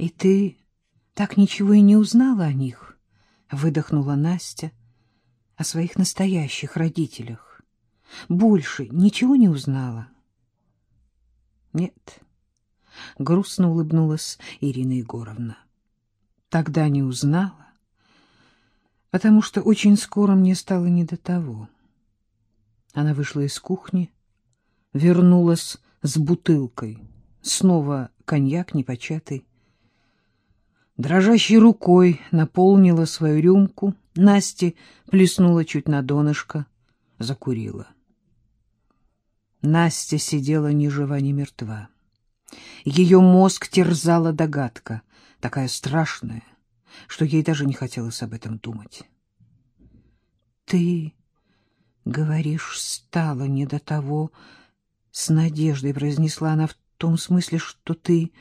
И ты так ничего и не узнала о них? Выдохнула Настя о своих настоящих родителях. Больше ничего не узнала? Нет. Грустно улыбнулась Ирина Егоровна. Тогда не узнала, потому что очень скоро мне стало не до того. Она вышла из кухни, вернулась с бутылкой. Снова коньяк непочатый. Дрожащей рукой наполнила свою рюмку, Насте плеснула чуть на донышко, закурила. Настя сидела ни жива, ни мертва. Ее мозг терзала догадка, такая страшная, что ей даже не хотелось об этом думать. — Ты, говоришь, стала не до того, — с надеждой произнесла она в том смысле, что ты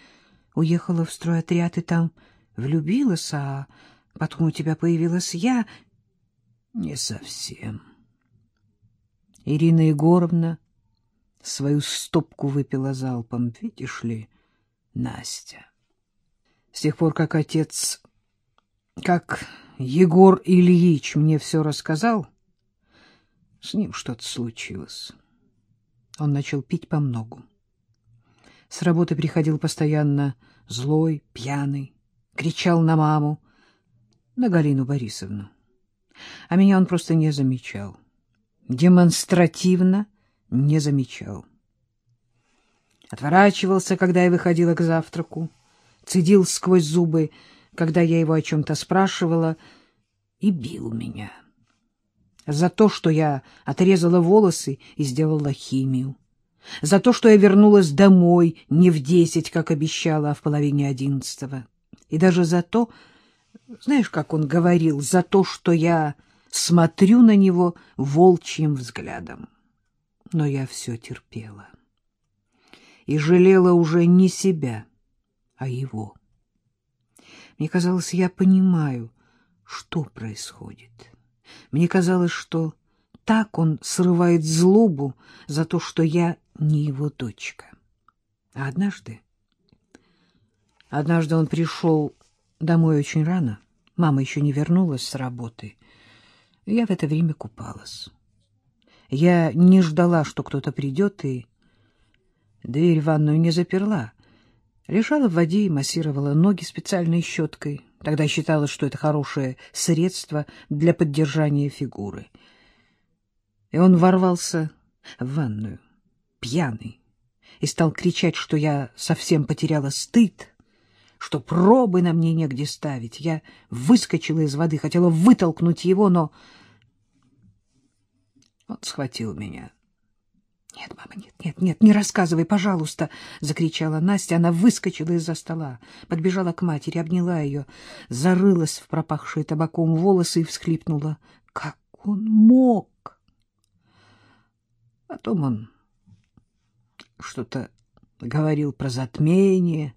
уехала в стройотряд и там влюбилась, а потом у тебя появилась я. — Не совсем. Ирина Егоровна свою стопку выпила залпом. Видишь ли, Настя, с тех пор, как отец, как Егор Ильич мне все рассказал, с ним что-то случилось. Он начал пить по многу. С работы приходил постоянно злой, пьяный, кричал на маму, на Галину Борисовну. А меня он просто не замечал. Демонстративно не замечал. Отворачивался, когда я выходила к завтраку, цедил сквозь зубы, когда я его о чем-то спрашивала, и бил меня. За то, что я отрезала волосы и сделала химию. За то, что я вернулась домой не в десять, как обещала, а в половине одиннадцатого. И даже за то, знаешь, как он говорил, за то, что я смотрю на него волчьим взглядом но я все терпела. И жалела уже не себя, а его. Мне казалось, я понимаю, что происходит. Мне казалось, что так он срывает злобу за то, что я не его дочка. А однажды... Однажды он пришел домой очень рано. Мама еще не вернулась с работы. Я в это время купалась. Я не ждала, что кто-то придет, и дверь в ванную не заперла. Лежала в воде и массировала ноги специальной щеткой. Тогда считала, что это хорошее средство для поддержания фигуры. И он ворвался в ванную, пьяный, и стал кричать, что я совсем потеряла стыд, что пробы на мне негде ставить. Я выскочила из воды, хотела вытолкнуть его, но он схватил меня. — Нет, мама, нет, нет, нет, не рассказывай, пожалуйста! — закричала Настя. Она выскочила из-за стола, подбежала к матери, обняла ее, зарылась в пропахшие табаком волосы и всхлипнула. — Как он мог? Потом он что-то говорил про затмение,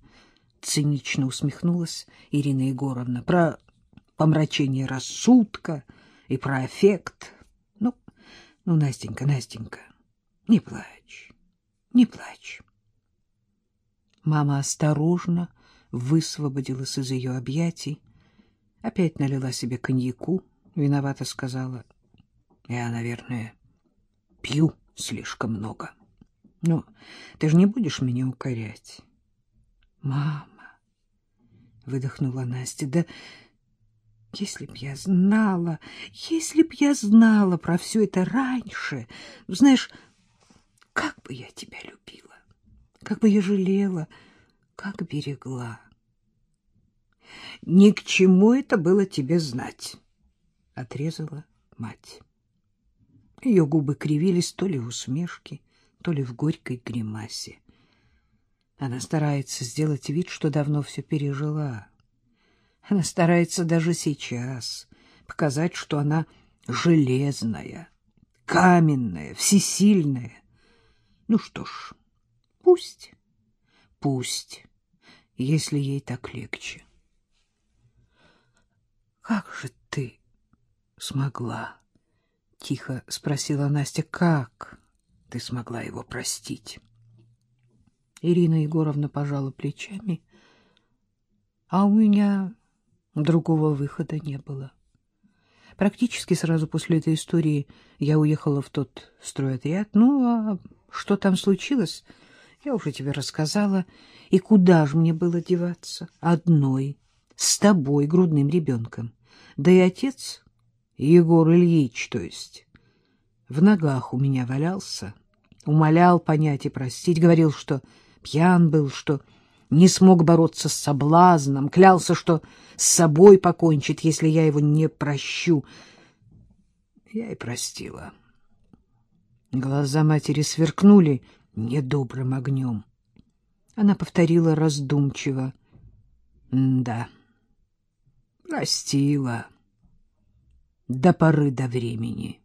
цинично усмехнулась Ирина Егоровна, про помрачение рассудка и про эффект — ну, Настенька, Настенька, не плачь, не плачь. Мама осторожно высвободилась из ее объятий, опять налила себе коньяку, виновато сказала. Я, наверное, пью слишком много. Ну, ты же не будешь меня укорять? Мама, выдохнула Настя, да если б я знала, если б я знала про все это раньше, ну, знаешь, как бы я тебя любила, как бы я жалела, как берегла. Ни к чему это было тебе знать, — отрезала мать. Ее губы кривились то ли в усмешке, то ли в горькой гримасе. Она старается сделать вид, что давно все пережила. Она старается даже сейчас показать, что она железная, каменная, всесильная. Ну что ж, пусть, пусть, если ей так легче. — Как же ты смогла? — тихо спросила Настя. — Как ты смогла его простить? Ирина Егоровна пожала плечами — А у меня другого выхода не было. Практически сразу после этой истории я уехала в тот стройотряд. Ну, а что там случилось, я уже тебе рассказала. И куда же мне было деваться? Одной, с тобой, грудным ребенком. Да и отец, Егор Ильич, то есть, в ногах у меня валялся, умолял понять и простить, говорил, что пьян был, что не смог бороться с соблазном, клялся, что с собой покончит, если я его не прощу. Я и простила. Глаза матери сверкнули недобрым огнем. Она повторила раздумчиво. — Да, простила. До поры до времени.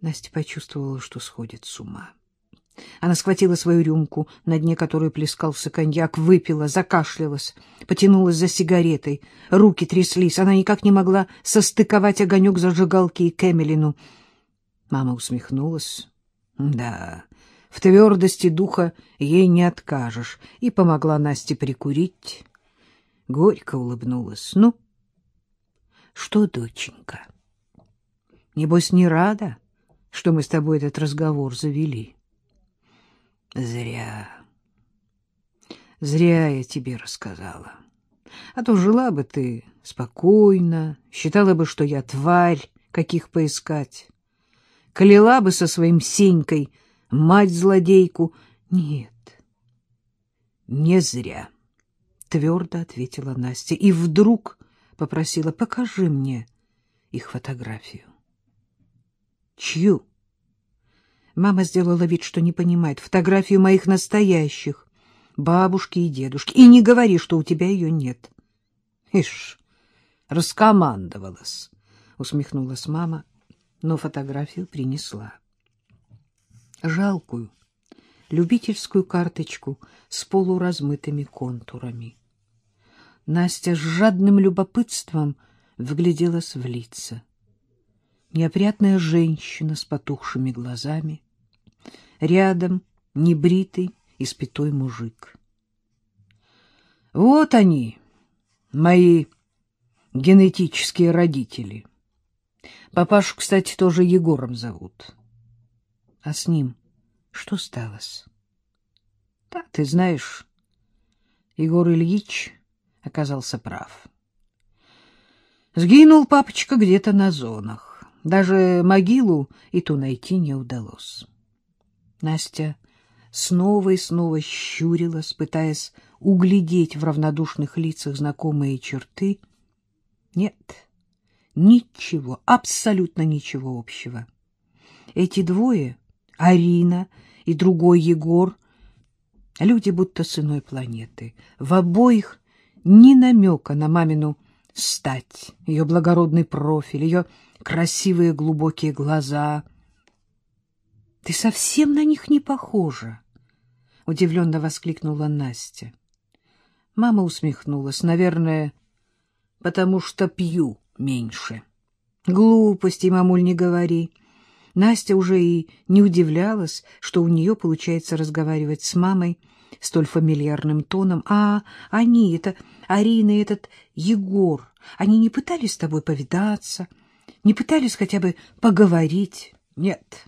Настя почувствовала, что сходит с ума. Она схватила свою рюмку, на дне которой плескался коньяк, выпила, закашлялась, потянулась за сигаретой. Руки тряслись, она никак не могла состыковать огонек зажигалки и Кэмелину. Мама усмехнулась. Да, в твердости духа ей не откажешь, и помогла Насте прикурить. Горько улыбнулась. Ну, что, доченька, небось не рада, что мы с тобой этот разговор завели? — Зря. Зря я тебе рассказала. А то жила бы ты спокойно, считала бы, что я тварь, каких поискать. Кляла бы со своим Сенькой мать-злодейку. Нет, не зря, — твердо ответила Настя. И вдруг попросила, покажи мне их фотографию. Чью? Мама сделала вид, что не понимает. Фотографию моих настоящих, бабушки и дедушки. И не говори, что у тебя ее нет. Ишь, раскомандовалась, усмехнулась мама, но фотографию принесла. Жалкую, любительскую карточку с полуразмытыми контурами. Настя с жадным любопытством вгляделась в лица неопрятная женщина с потухшими глазами, рядом небритый и спитой мужик. Вот они, мои генетические родители. Папашу, кстати, тоже Егором зовут. А с ним что сталось? Да, ты знаешь, Егор Ильич оказался прав. Сгинул папочка где-то на зонах. Даже могилу и ту найти не удалось. Настя снова и снова щурилась, пытаясь углядеть в равнодушных лицах знакомые черты. Нет, ничего, абсолютно ничего общего. Эти двое, Арина и другой Егор, люди будто с иной планеты. В обоих ни намека на мамину стать, ее благородный профиль, ее красивые глубокие глаза. — Ты совсем на них не похожа, — удивленно воскликнула Настя. Мама усмехнулась. Наверное, потому что пью меньше. Глупости, мамуль, не говори. Настя уже и не удивлялась, что у нее получается разговаривать с мамой столь фамильярным тоном. А они, это Арина и этот Егор, они не пытались с тобой повидаться, — не пытались хотя бы поговорить? Нет,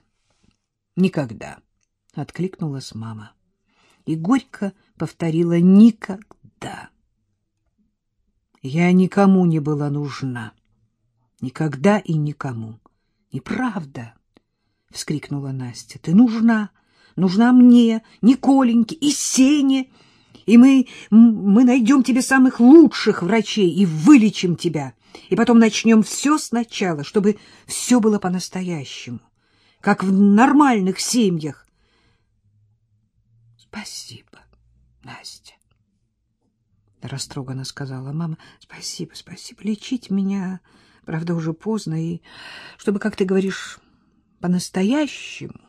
никогда, — откликнулась мама. И горько повторила «никогда». Я никому не была нужна. Никогда и никому. Неправда, — вскрикнула Настя. Ты нужна, нужна мне, Николеньке и Сене, и мы, мы найдем тебе самых лучших врачей и вылечим тебя и потом начнем все сначала, чтобы все было по-настоящему, как в нормальных семьях. — Спасибо, Настя, — растроганно сказала мама. — Спасибо, спасибо. Лечить меня, правда, уже поздно, и чтобы, как ты говоришь, по-настоящему,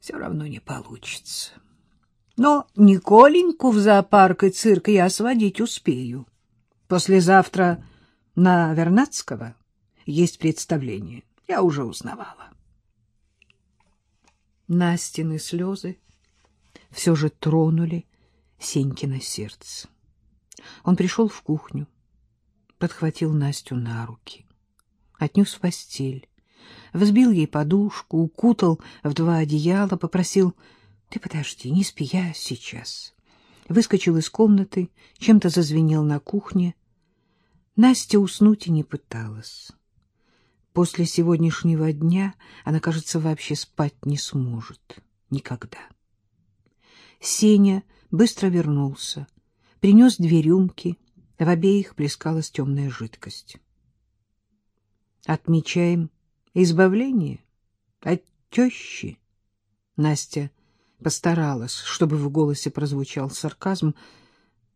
все равно не получится. Но Николеньку в зоопарк и цирк я сводить успею. Послезавтра на Вернадского есть представление. Я уже узнавала. Настины слезы все же тронули Сенькино сердце. Он пришел в кухню, подхватил Настю на руки, отнес в постель, взбил ей подушку, укутал в два одеяла, попросил «Ты подожди, не спи, я сейчас». Выскочил из комнаты, чем-то зазвенел на кухне. Настя уснуть и не пыталась. После сегодняшнего дня она, кажется, вообще спать не сможет. Никогда. Сеня быстро вернулся, принес две рюмки, в обеих плескалась темная жидкость. Отмечаем избавление от тещи. Настя постаралась, чтобы в голосе прозвучал сарказм.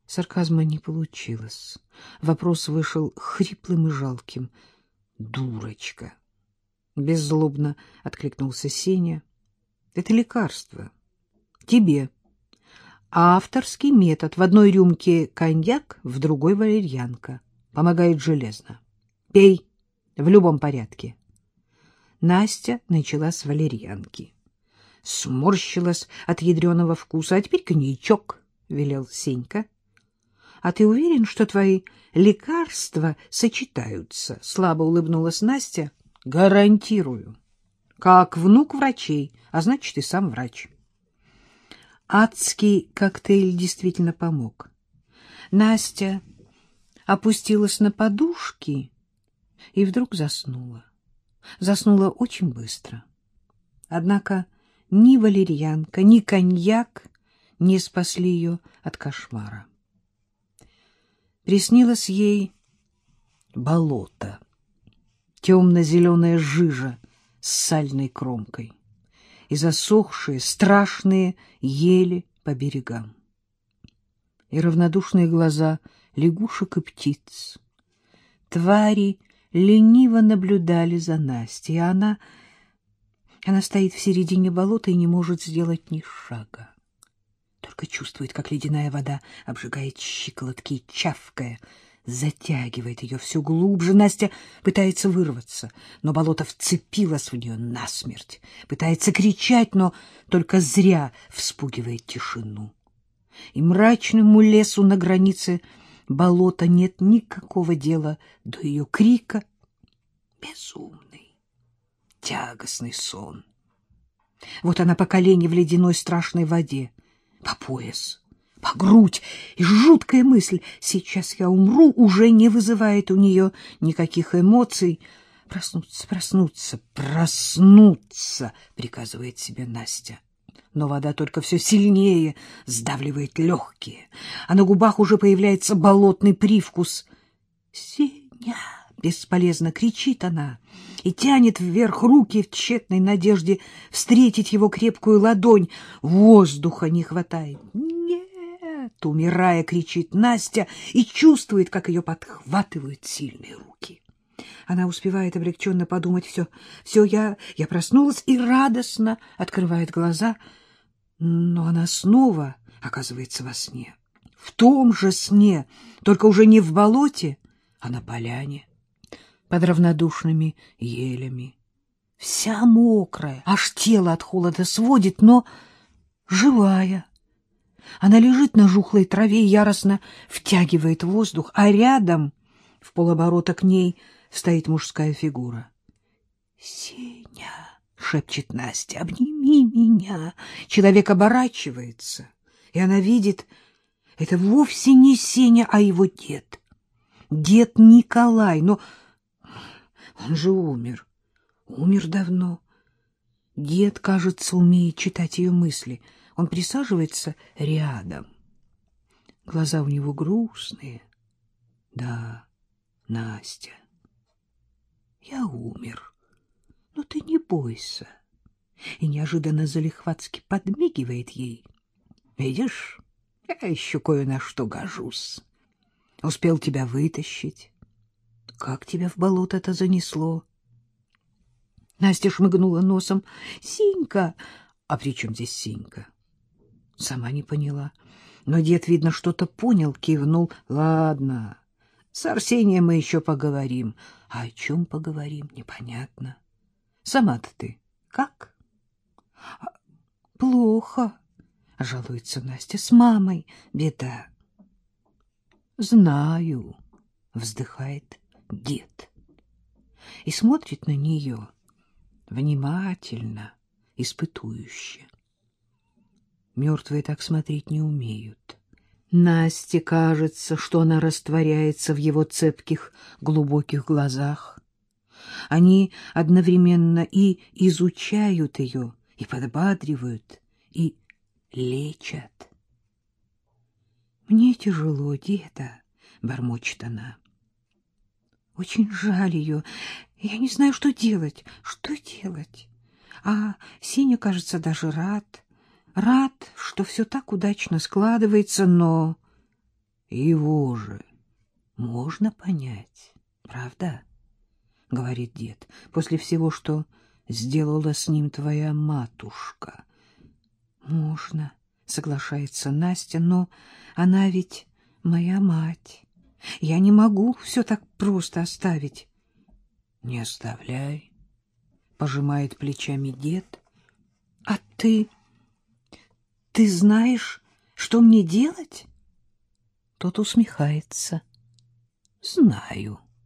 Сарказма не получилось. Вопрос вышел хриплым и жалким. «Дурочка!» Беззлобно откликнулся Сеня. «Это лекарство. Тебе. Авторский метод. В одной рюмке коньяк, в другой валерьянка. Помогает железно. Пей в любом порядке». Настя начала с валерьянки сморщилась от ядреного вкуса. — А теперь коньячок, — велел Сенька. — А ты уверен, что твои лекарства сочетаются? — слабо улыбнулась Настя. — Гарантирую. Как внук врачей, а значит, и сам врач. Адский коктейль действительно помог. Настя опустилась на подушки и вдруг заснула. Заснула очень быстро. Однако ни валерьянка, ни коньяк не спасли ее от кошмара. Приснилось ей болото, темно-зеленая жижа с сальной кромкой и засохшие страшные ели по берегам. И равнодушные глаза лягушек и птиц. Твари лениво наблюдали за Настей, а она она стоит в середине болота и не может сделать ни шага. Только чувствует, как ледяная вода обжигает щиколотки чавкая, затягивает ее все глубже. Настя пытается вырваться, но болото вцепилось в нее насмерть. Пытается кричать, но только зря вспугивает тишину. И мрачному лесу на границе болота нет никакого дела до ее крика. Безумный тягостный сон. Вот она по колени в ледяной страшной воде, по пояс, по грудь, и жуткая мысль «сейчас я умру» уже не вызывает у нее никаких эмоций. «Проснуться, проснуться, проснуться!» — приказывает себе Настя. Но вода только все сильнее сдавливает легкие, а на губах уже появляется болотный привкус. «Сеня!» — бесполезно кричит она — и тянет вверх руки в тщетной надежде встретить его крепкую ладонь. Воздуха не хватает. «Нет!» — умирая, кричит Настя и чувствует, как ее подхватывают сильные руки. Она успевает облегченно подумать «все, все, я, я проснулась» и радостно открывает глаза, но она снова оказывается во сне. В том же сне, только уже не в болоте, а на поляне под равнодушными елями. Вся мокрая, аж тело от холода сводит, но живая. Она лежит на жухлой траве и яростно втягивает воздух, а рядом, в полоборота к ней, стоит мужская фигура. — Сеня! — шепчет Настя. — Обними меня! Человек оборачивается, и она видит, это вовсе не Сеня, а его дед. Дед Николай, но... Он же умер. Умер давно. Дед, кажется, умеет читать ее мысли. Он присаживается рядом. Глаза у него грустные. Да, Настя, я умер. Но ты не бойся. И неожиданно залихватски подмигивает ей. Видишь, я еще кое на что гожусь. Успел тебя вытащить. Как тебя в болото-то занесло? Настя шмыгнула носом. Синька! А при чем здесь Синька? Сама не поняла. Но дед, видно, что-то понял, кивнул. Ладно, с Арсением мы еще поговорим. А о чем поговорим, непонятно. Сама-то ты как? А, плохо, жалуется Настя. С мамой беда. — Знаю, — вздыхает дед и смотрит на нее внимательно, испытующе. Мертвые так смотреть не умеют. Насте кажется, что она растворяется в его цепких, глубоких глазах. Они одновременно и изучают ее, и подбадривают, и лечат. «Мне тяжело, деда», — бормочет она. «Очень жаль ее. Я не знаю, что делать. Что делать? А Синя, кажется, даже рад. Рад, что все так удачно складывается, но его же можно понять, правда? — говорит дед, — после всего, что сделала с ним твоя матушка. — Можно, — соглашается Настя, — но она ведь моя мать. Я не могу все так просто оставить. — Не оставляй, — пожимает плечами дед. — А ты... Ты знаешь, что мне делать? Тот усмехается. Знаю.